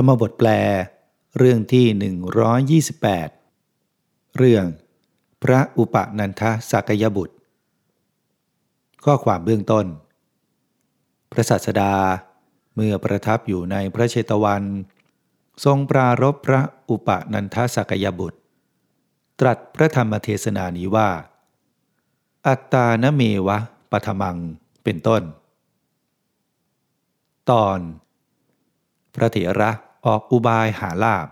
ธรรมบทแปล เรื่องที่ 128 เรื่อง พระอุปนันทสักยบุตร ข้อความเบื้องต้น พระสัสดาเมื่อประทับอยู่ในพระเชตวัน ทรงปรารบพระอุปนันทสักยบุตร ตรัสพระธรรมเทศนานี้ว่า อัตตานเมวะปฐมังเป็นต้น ตอนพระเถระ ออกอุบายหาลาบ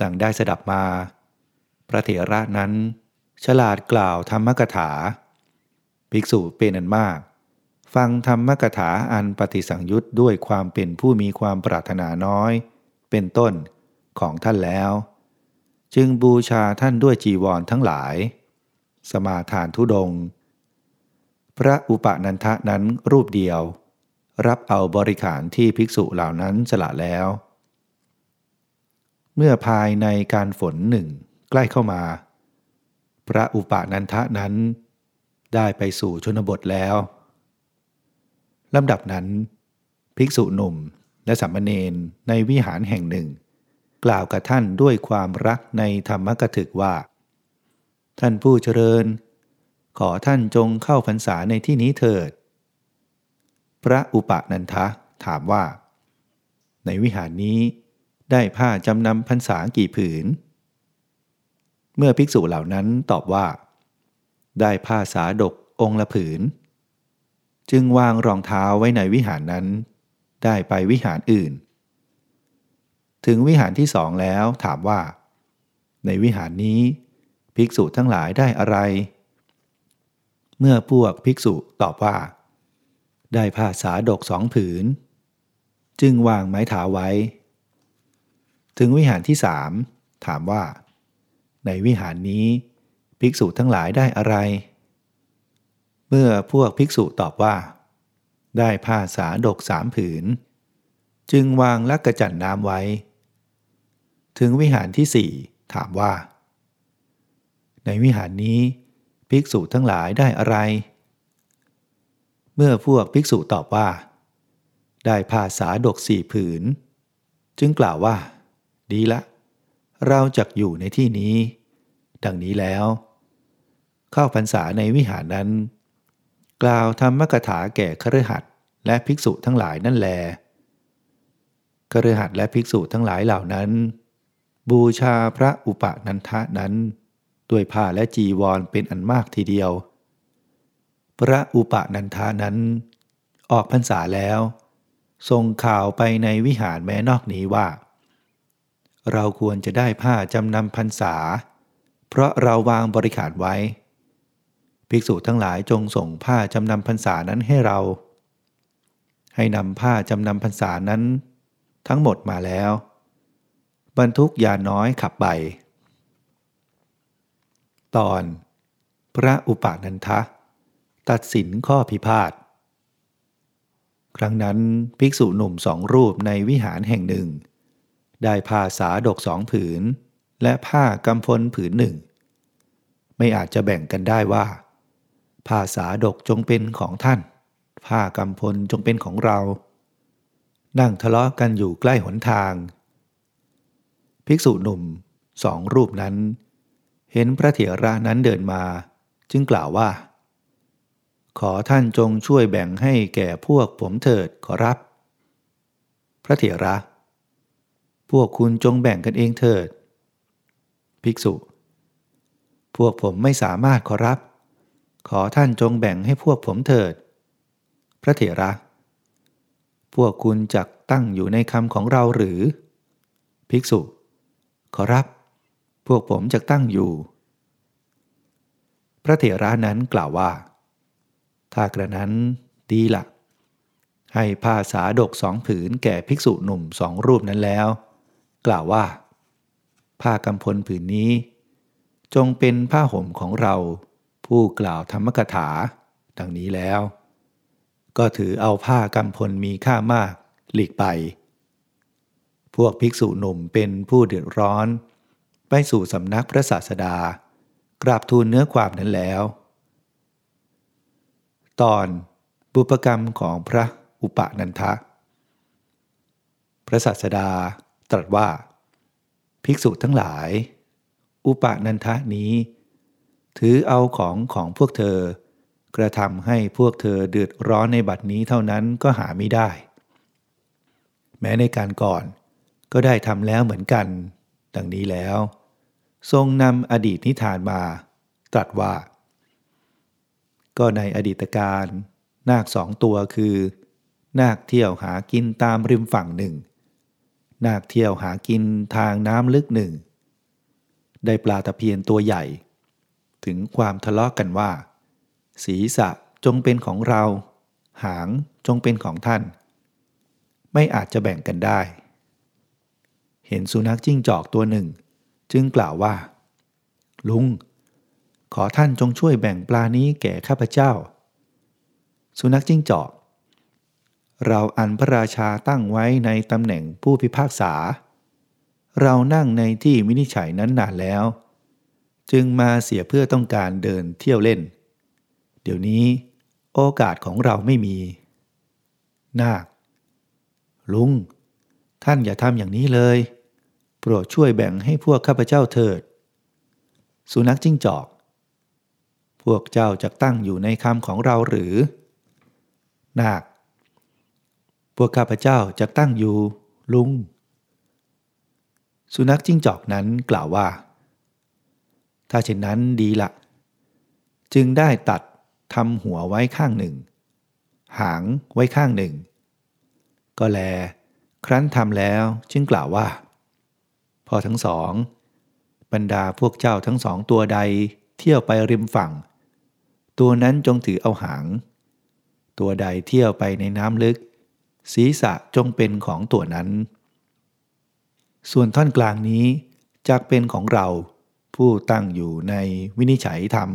ดังได้สดับมา พระเถระนั้น ฉลาดกล่าวธรรมกถา ภิกษุเป็นอันมาก ฟังธรรมกถาอันปฏิสังยุตด้วยความเป็นผู้มีความปรารถนาน้อย เป็นต้นของท่านแล้ว จึงบูชาท่านด้วยจีวรทั้งหลาย สมาทานทุดง พระอุปนันทะนั้นรูปเดียว รับเอาบริขารที่ภิกษุเหล่านั้นสละแล้ว เมื่อภายในการฝนหนึ่งใกล้เข้ามา พระอุปานันทะนั้น ได้ไปสู่ชนบทแล้วลำดับนั้น ภิกษุหนุ่มและสัมมเนนในวิหารแห่งหนึ่ง กล่าวกับท่านด้วยความรักในธรรมกถึกว่า ท่านผู้เจริญ ขอท่านจงเข้าพรรษาในที่นี้เถิด พระอุปนันทะถามว่า ในวิหารนี้ได้ผ้าจำนำพรรษากี่ผืน เมื่อภิกษุเหล่านั้นตอบว่า ได้ผ้าสาดกองละผืน จึงวางรองเท้าไว้ในวิหารนั้น ได้ไปวิหารอื่น ถึงวิหารที่สองแล้วถามว่า ในวิหารนี้ ภิกษุทั้งหลายได้อะไร เมื่อพวกภิกษุตอบว่า ได้ผ้าสาดกสองผืน จึงวางไม้เท้าไว้ ถึงวิหารที่สามถามว่า ในวิหารนี้ ภิกษุทั้งหลายได้อะไร เมื่อพวกภิกษุตอบว่า ได้ผ้าสาดกสามผืน จึงวางลักกระจันน้ำไว้ ถึงวิหารที่สี่ถามว่า ในวิหารนี้ ภิกษุทั้งหลายได้อะไร เมื่อพวกภิกษุตอบว่า ได้ผ้าสาดกสี่ผืน จึงกล่าวว่า ดีละ เราจะอยู่ในที่นี้ ดังนี้แล้ว เข้าพรรษาในวิหารนั้น กล่าวธรรมกถาแก่คฤหัสถ์และภิกษุทั้งหลายนั่นแลคฤหัสถ์และภิกษุทั้งหลายเหล่านั้น บูชาพระอุปนันทะนั้น ด้วยผ้าและจีวรเป็นอันมากทีเดียว พระอุปนันทานั้น ออกพรรษาแล้วส่งข่าวไปในวิหารแม้นอกนี้ว่า เราควรจะได้ผ้าจำนำพรรษา เพราะเราวางบริขารไว้ ภิกษุทั้งหลายจงส่งผ้าจำนำพรรษานั้นให้เรา ให้นำผ้าจำนำพรรษานั้น ทั้งหมดมาแล้ว บรรทุกยาน้อยขับไปตอน พระอุปนันทะ ตัดสินข้อพิพาท ครั้งนั้นภิกษุหนุ่มสองรูปในวิหารแห่งหนึ่ง ได้ผ้าสาดกสองผืน และผ้ากำพลผืนหนึ่ง ไม่อาจจะแบ่งกันได้ว่า ผ้าสาดกจงเป็นของท่าน ผ้ากำพลจงเป็นของเรา นั่งทะเลาะกันอยู่ใกล้หนทาง ภิกษุหนุ่มสองรูปนั้น เห็นพระเถระนั้นเดินมา จึงกล่าวว่า ขอท่านจงช่วยแบ่งให้แก่พวกผมเถิดขอรับ พระเถระ พวกคุณจงแบ่งกันเองเถิด ภิกษุ พวกผมไม่สามารถขอรับ ขอท่านจงแบ่งให้พวกผมเถิด พระเถระ พวกคุณจักตั้งอยู่ในคำของเราหรือ ภิกษุ ขอรับ พวกผมจะตั้งอยู่ พระเถระนั้นกล่าวว่า ถ้ากระนั้นดีละให้ผ้าสาดกสองผืนแก่ภิกษุหนุ่มสองรูปนั้นแล้ว กล่าวว่า ผ้ากำพลผืนนี้ จงเป็นผ้าห่มของเรา ผู้กล่าวธรรมกถา ดังนี้แล้ว ก็ถือเอาผ้ากำพลมีค่ามากหลีกไป พวกภิกษุหนุ่มเป็นผู้เดือดร้อน ไปสู่สำนักพระศาสดากราบทูลเนื้อความนั้นแล้ว ตอนบุปกรรมของพระอุปนันทะ พระสัสดาตรัสว่า ภิกษุทั้งหลาย อุปนันทะนี้ ถือเอาของของพวกเธอ กระทำให้พวกเธอเดือดร้อนในบัดนี้เท่านั้นก็หาไม่ได้ แม้ในการก่อนก็ได้ทำแล้วเหมือนกัน ดังนี้แล้ว ทรงนำอดีตนิทานมา ตรัสว่า ก็ในอดีตการนาคสองตัวคือ นาคเที่ยวหากินตามริมฝั่งหนึ่ง นาคเที่ยวหากินทางน้ำลึกหนึ่ง ได้ปลาตะเพียนตัวใหญ่ ถึงความทะเลาะกกันว่า ศีรษะจงเป็นของเรา หางจงเป็นของท่าน ไม่อาจจะแบ่งกันได้ เห็นสุนัขจิ้งจอกตัวหนึ่ง จึงกล่าวว่า ลุง ขอท่านจงช่วยแบ่งปลานี้แก่ข้าพเจ้า สุนัขจิ้งจอก เราอันพระราชาตั้งไว้ในตำแหน่งผู้พิพากษา เรานั่งในที่วินิจฉัยนั้นนานแล้ว จึงมาเสียเพื่อต้องการเดินเที่ยวเล่น เดี๋ยวนี้โอกาสของเราไม่มี นาค ลุง ท่านอย่าทำอย่างนี้เลย โปรดช่วยแบ่งให้พวกข้าพเจ้าเถิด สุนัขจิ้งจอก พวกเจ้าจะตั้งอยู่ในคำของเราหรือ นาค พวกข้าพเจ้าจะตั้งอยู่ ลุง สุนัขจิ้งจอกนั้นกล่าวว่า ถ้าเช่นนั้นดีละ จึงได้ตัดทำหัวไว้ข้างหนึ่ง หางไว้ข้างหนึ่ง ก็แล ครั้นทำแล้วจึงกล่าวว่า พอทั้งสอง บรรดาพวกเจ้าทั้งสองตัวใดเที่ยวไปริมฝั่ง ตัวนั้นจงถือเอาหาง ตัวใดเที่ยวไปในน้ำลึก ศีรษะจงเป็นของตัวนั้น ส่วนท่อนกลางนี้จักเป็นของเราผู้ตั้งอยู่ในวินิจฉัยธรรม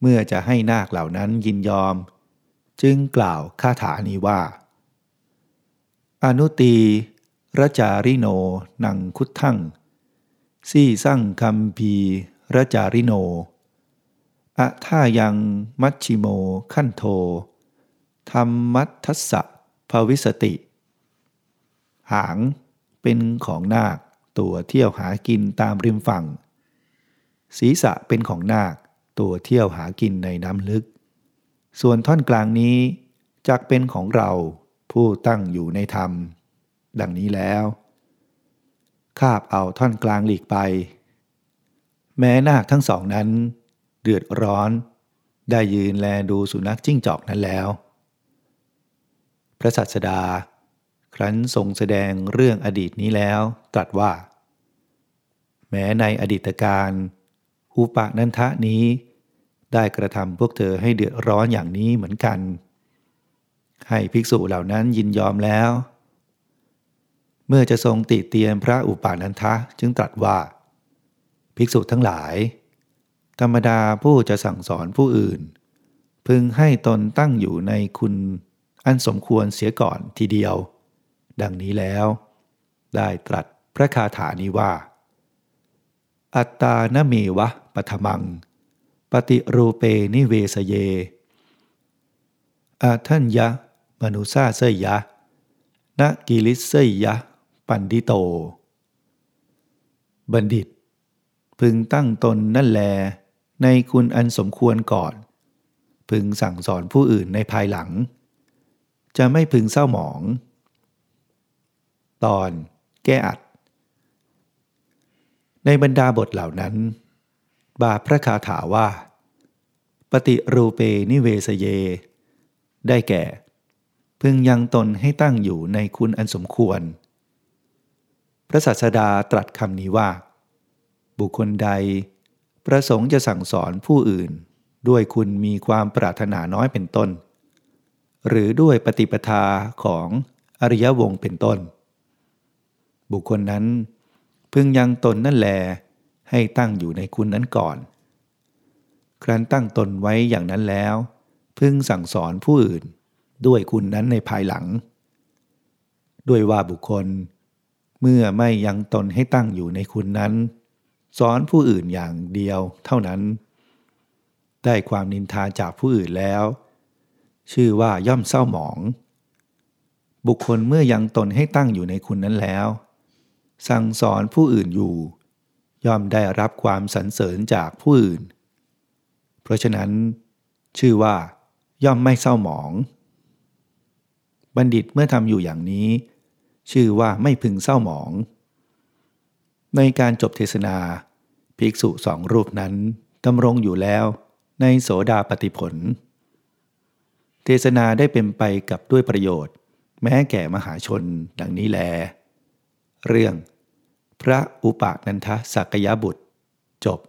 เมื่อจะให้นาคเหล่านั้นยินยอม จึงกล่าวคาถานี้ว่า อนุตีรจาริโนนังคุดทั่งซี่สั่งคัมพีรจาริโน อะท่ายังมัชชิโมขั้นโทธรรมมัททัสสะภวิสติ หางเป็นของนาคตัวเที่ยวหากินตามริมฝั่ง ศีรษะเป็นของนาคตัวเที่ยวหากินในน้ำลึก ส่วนท่อนกลางนี้จักเป็นของเราผู้ตั้งอยู่ในธรรม ดังนี้แล้ว คาบเอาท่อนกลางหลีกไป แม้นาคทั้งสองนั้น เดือดร้อน ได้ยืนแลดูสุนัขจิ้งจอกนั้นแล้ว พระสัสดา ครั้นทรงแสดงเรื่องอดีตนี้แล้ว ตรัสว่า แม้ในอดีตการอุปนันทะนี้ ได้กระทำพวกเธอให้เดือดร้อนอย่างนี้เหมือนกัน ให้ภิกษุเหล่านั้นยินยอมแล้ว เมื่อจะทรงติเตียนพระอุปานันทะจึงตรัสว่า ภิกษุทั้งหลาย ธรรมดาผู้จะสั่งสอนผู้อื่น พึงให้ตนตั้งอยู่ในคุณอันสมควรเสียก่อนทีเดียว ดังนี้แล้ว ได้ตรัสพระคาถานี้ว่า อัตตานเมวะปัทมัง ปฏิรูเปนิเวสเย อาทัญยะ มนุษาเสยะนกิลิสเสยยะ ปันดิโต บัณฑิต พึงตั้งตนนั่นแล ในคุณอันสมควรก่อน พึงสั่งสอนผู้อื่นในภายหลัง จะไม่พึงเศร้าหมอง ตอนแก้อัด ในบรรดาบทเหล่านั้น บาพระคาถาว่า ปฏิรูเปนิเวสเย ได้แก่ พึงยังตนให้ตั้งอยู่ในคุณอันสมควร พระศาสดาตรัสคำนี้ว่า บุคคลใด ประสงค์จะสั่งสอนผู้อื่น ด้วยคุณมีความปรารถนาน้อยเป็นต้น หรือด้วยปฏิปทาของอริยวงเป็นต้น บุคคลนั้น พึงยังตนนั่นแลให้ตั้งอยู่ในคุณนั้นก่อน ครั้นตั้งตนไว้อย่างนั้นแล้ว พึงสั่งสอนผู้อื่น ด้วยคุณนั้นในภายหลัง ด้วยว่าบุคคล เมื่อไม่ยังตนให้ตั้งอยู่ในคุณนั้น สอนผู้อื่นอย่างเดียวเท่านั้น ได้ความนินทาจากผู้อื่นแล้ว ชื่อว่าย่อมเศร้าหมอง บุคคลเมื่อยังตนให้ตั้งอยู่ในคุณนั้นแล้ว สั่งสอนผู้อื่นอยู่ ย่อมได้รับความสรรเสริญจากผู้อื่น เพราะฉะนั้น ชื่อว่า ย่อมไม่เศร้าหมอง บัณฑิตเมื่อทำอยู่อย่างนี้ ชื่อว่าไม่พึงเศร้าหมองในการจบเทศนา ภิกษุสองรูปนั้นดำรงอยู่แล้วในโสดาปติผล เทศนาได้เป็นไปกับด้วยประโยชน์ แม้แก่มหาชนดังนี้แล เรื่อง พระอุปนันทสักยบุตร จบ